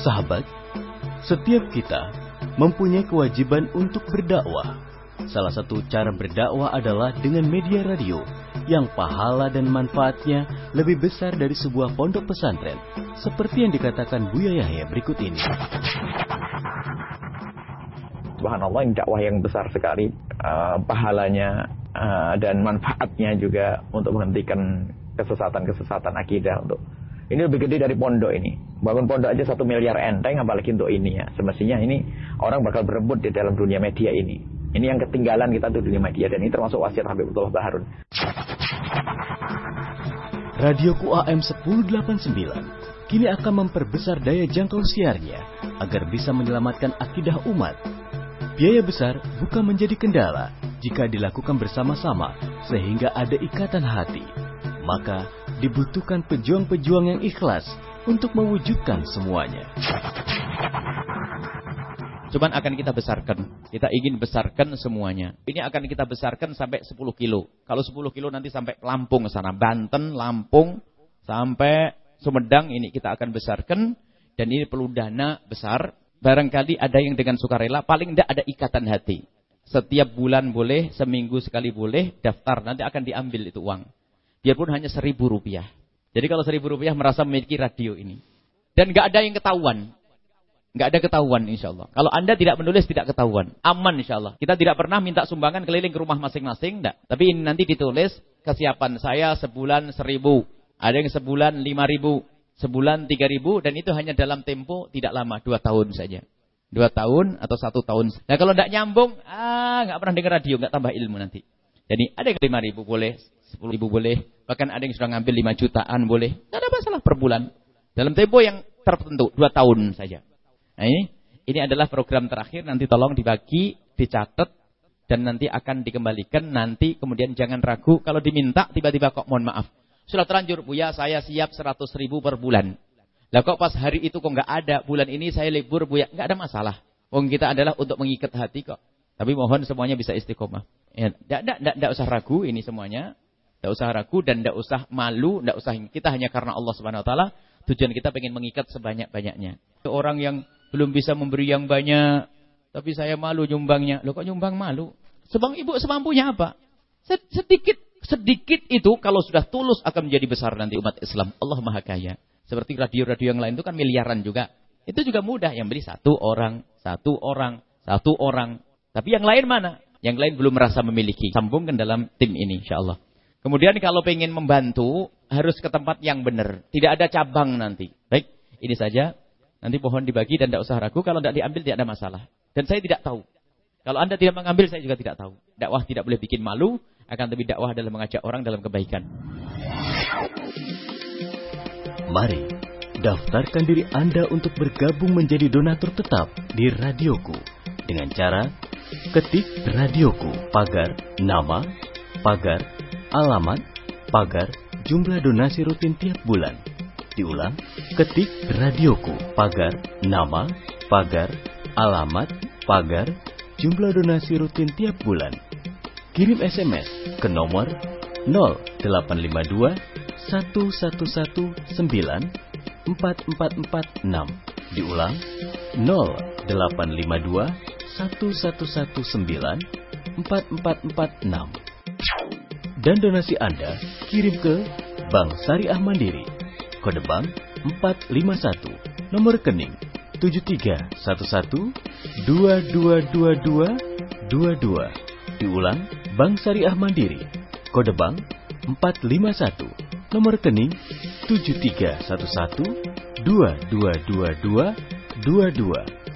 Sahabat, setiap kita mempunyai kewajiban untuk berdakwah. Salah satu cara berdakwah adalah dengan media radio yang pahala dan manfaatnya lebih besar dari sebuah pondok pesantren, seperti yang dikatakan Buya Yahya berikut ini. Subhanallah yang dakwah yang besar sekali uh, pahalanya uh, dan manfaatnya juga untuk menghentikan kesesatan-kesesatan akidah untuk ini lebih gede dari pondok ini. Bangun pondok aja satu miliar enteng, apalagi untuk ini ya. Semestinya ini orang bakal berebut di dalam dunia media ini. Ini yang ketinggalan kita tuh dunia media dan ini termasuk wasiat Habibullah Baharun. Radio QAM 1089 kini akan memperbesar daya jangkau siarnya agar bisa menyelamatkan akidah umat. Biaya besar bukan menjadi kendala jika dilakukan bersama-sama sehingga ada ikatan hati. Maka dibutuhkan pejuang-pejuang yang ikhlas untuk mewujudkan semuanya. Cuman akan kita besarkan. Kita ingin besarkan semuanya. Ini akan kita besarkan sampai 10 kilo. Kalau 10 kilo nanti sampai Lampung sana. Banten, Lampung, sampai Sumedang ini kita akan besarkan. Dan ini perlu dana besar. Barangkali ada yang dengan sukarela. Paling tidak ada ikatan hati. Setiap bulan boleh, seminggu sekali boleh, daftar. Nanti akan diambil itu uang. Biarpun hanya seribu rupiah. Jadi kalau seribu rupiah merasa memiliki radio ini. Dan nggak ada yang ketahuan. Nggak ada ketahuan insya Allah. Kalau anda tidak menulis tidak ketahuan. Aman insya Allah. Kita tidak pernah minta sumbangan keliling ke rumah masing-masing. Enggak. Tapi ini nanti ditulis kesiapan saya sebulan seribu. Ada yang sebulan lima ribu. Sebulan tiga ribu. Dan itu hanya dalam tempo tidak lama. Dua tahun saja. Dua tahun atau satu tahun. Nah kalau tidak nyambung, ah nggak pernah dengar radio, nggak tambah ilmu nanti. Jadi ada yang lima ribu boleh, sepuluh ribu boleh, bahkan ada yang sudah ngambil lima jutaan boleh. Tidak ada masalah per bulan. Dalam tempo yang tertentu, dua tahun saja. Nah ini, ini adalah program terakhir, nanti tolong dibagi, dicatat, dan nanti akan dikembalikan. Nanti kemudian jangan ragu, kalau diminta tiba-tiba kok mohon maaf. Sudah terlanjur, Bu ya saya siap seratus ribu per bulan. Lah kok pas hari itu kok nggak ada, bulan ini saya libur Bu ya, nggak ada masalah. Wong kita adalah untuk mengikat hati kok. Tapi mohon semuanya bisa istiqomah. Ya, tidak usah ragu ini semuanya. Tidak usah ragu dan tidak usah malu, tidak usah kita hanya karena Allah Subhanahu Wa Taala tujuan kita pengen mengikat sebanyak-banyaknya. Orang yang belum bisa memberi yang banyak, tapi saya malu nyumbangnya. Lo kok nyumbang malu? Sebang ibu semampunya apa? Sedikit sedikit itu kalau sudah tulus akan menjadi besar nanti umat Islam. Allah Maha Kaya. Seperti radio-radio yang lain itu kan miliaran juga. Itu juga mudah yang beli satu orang, satu orang, satu orang. Tapi yang lain mana? Yang lain belum merasa memiliki. Sambungkan dalam tim ini insya Allah. Kemudian kalau ingin membantu, harus ke tempat yang benar. Tidak ada cabang nanti. Baik, ini saja. Nanti pohon dibagi dan tidak usah ragu. Kalau tidak diambil tidak ada masalah. Dan saya tidak tahu. Kalau anda tidak mengambil, saya juga tidak tahu. Dakwah tidak boleh bikin malu. Akan lebih dakwah adalah mengajak orang dalam kebaikan. Mari, daftarkan diri anda untuk bergabung menjadi donatur tetap di radioku. Dengan cara ketik radioku pagar nama, pagar alamat, pagar jumlah donasi rutin tiap bulan. Diulang, ketik radioku pagar nama, pagar alamat, pagar jumlah donasi rutin tiap bulan. Kirim SMS ke nomor 0852 1119 4446. Diulang 0852 1119 4446. Dan donasi Anda kirim ke Bank Syariah Mandiri. Kode bank 451, nomor rekening 7311222222. Diulang, Bank Syariah Mandiri. Kode bank 451, nomor rekening 7311222222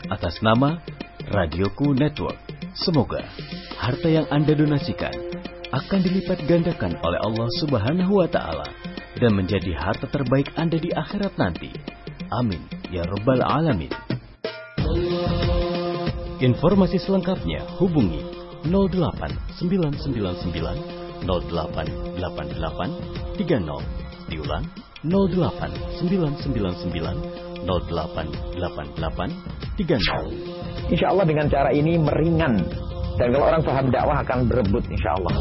atas nama Radioku Network. Semoga harta yang Anda donasikan akan dilipat gandakan oleh Allah Subhanahu wa taala dan menjadi harta terbaik Anda di akhirat nanti. Amin ya rabbal alamin. Informasi selengkapnya hubungi 08999 0888 30 diulang 08999 0888 30 Insya Allah dengan cara ini meringan dan kalau orang paham dakwah akan berebut insya Allah.